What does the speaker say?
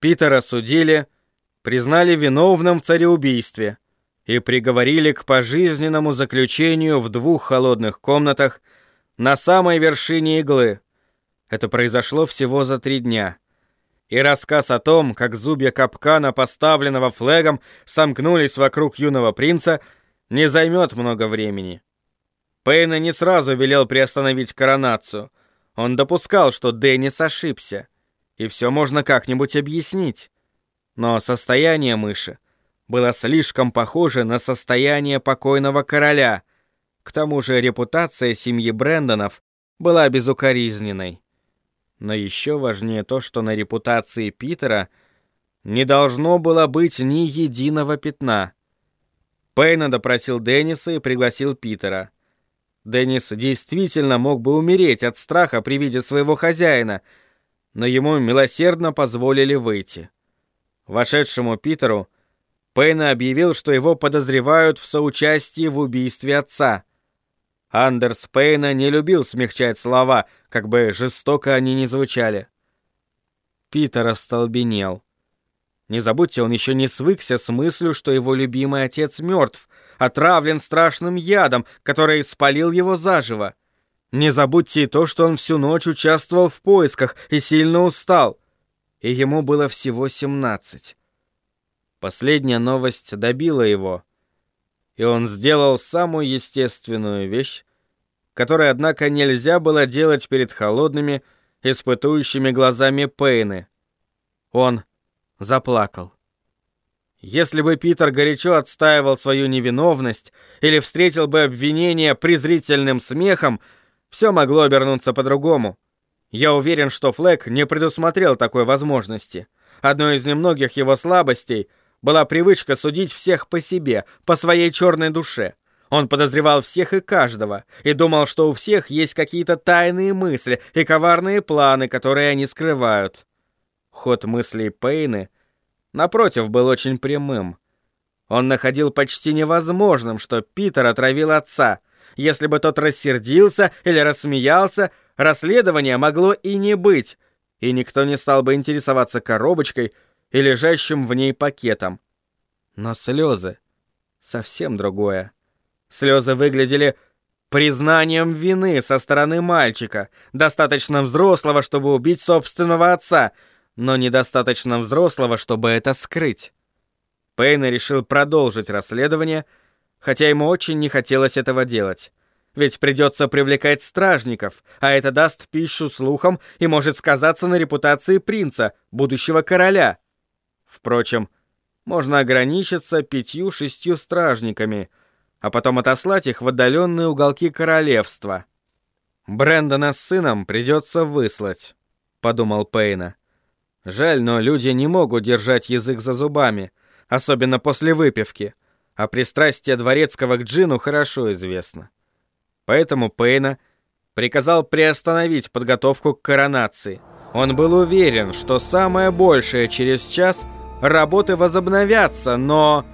Питера судили, признали виновным в цареубийстве и приговорили к пожизненному заключению в двух холодных комнатах на самой вершине иглы. Это произошло всего за три дня. И рассказ о том, как зубья капкана, поставленного флегом, сомкнулись вокруг юного принца, не займет много времени. Пейна не сразу велел приостановить коронацию. Он допускал, что Деннис ошибся и все можно как-нибудь объяснить. Но состояние мыши было слишком похоже на состояние покойного короля. К тому же репутация семьи Брэндонов была безукоризненной. Но еще важнее то, что на репутации Питера не должно было быть ни единого пятна. Пейна допросил Денниса и пригласил Питера. Деннис действительно мог бы умереть от страха при виде своего хозяина — но ему милосердно позволили выйти. Вошедшему Питеру Пейна объявил, что его подозревают в соучастии в убийстве отца. Андерс Пейна не любил смягчать слова, как бы жестоко они ни звучали. Питер остолбенел. Не забудьте, он еще не свыкся с мыслью, что его любимый отец мертв, отравлен страшным ядом, который спалил его заживо. Не забудьте и то, что он всю ночь участвовал в поисках и сильно устал. И ему было всего 17. Последняя новость добила его. И он сделал самую естественную вещь, которую, однако, нельзя было делать перед холодными, испытующими глазами Пейны. Он заплакал. Если бы Питер горячо отстаивал свою невиновность или встретил бы обвинение презрительным смехом, все могло обернуться по-другому. Я уверен, что Флэк не предусмотрел такой возможности. Одной из немногих его слабостей была привычка судить всех по себе, по своей черной душе. Он подозревал всех и каждого, и думал, что у всех есть какие-то тайные мысли и коварные планы, которые они скрывают. Ход мыслей Пейны, напротив, был очень прямым. Он находил почти невозможным, что Питер отравил отца, если бы тот рассердился или рассмеялся, расследования могло и не быть, и никто не стал бы интересоваться коробочкой и лежащим в ней пакетом. Но слезы — совсем другое. Слезы выглядели признанием вины со стороны мальчика, достаточно взрослого, чтобы убить собственного отца, но недостаточно взрослого, чтобы это скрыть. Пейна решил продолжить расследование — хотя ему очень не хотелось этого делать. Ведь придется привлекать стражников, а это даст пищу слухам и может сказаться на репутации принца, будущего короля. Впрочем, можно ограничиться пятью-шестью стражниками, а потом отослать их в отдаленные уголки королевства. Брэндона с сыном придется выслать, подумал Пейна. Жаль, но люди не могут держать язык за зубами, особенно после выпивки а пристрастие Дворецкого к Джину хорошо известно. Поэтому Пейна приказал приостановить подготовку к коронации. Он был уверен, что самое большее через час работы возобновятся, но...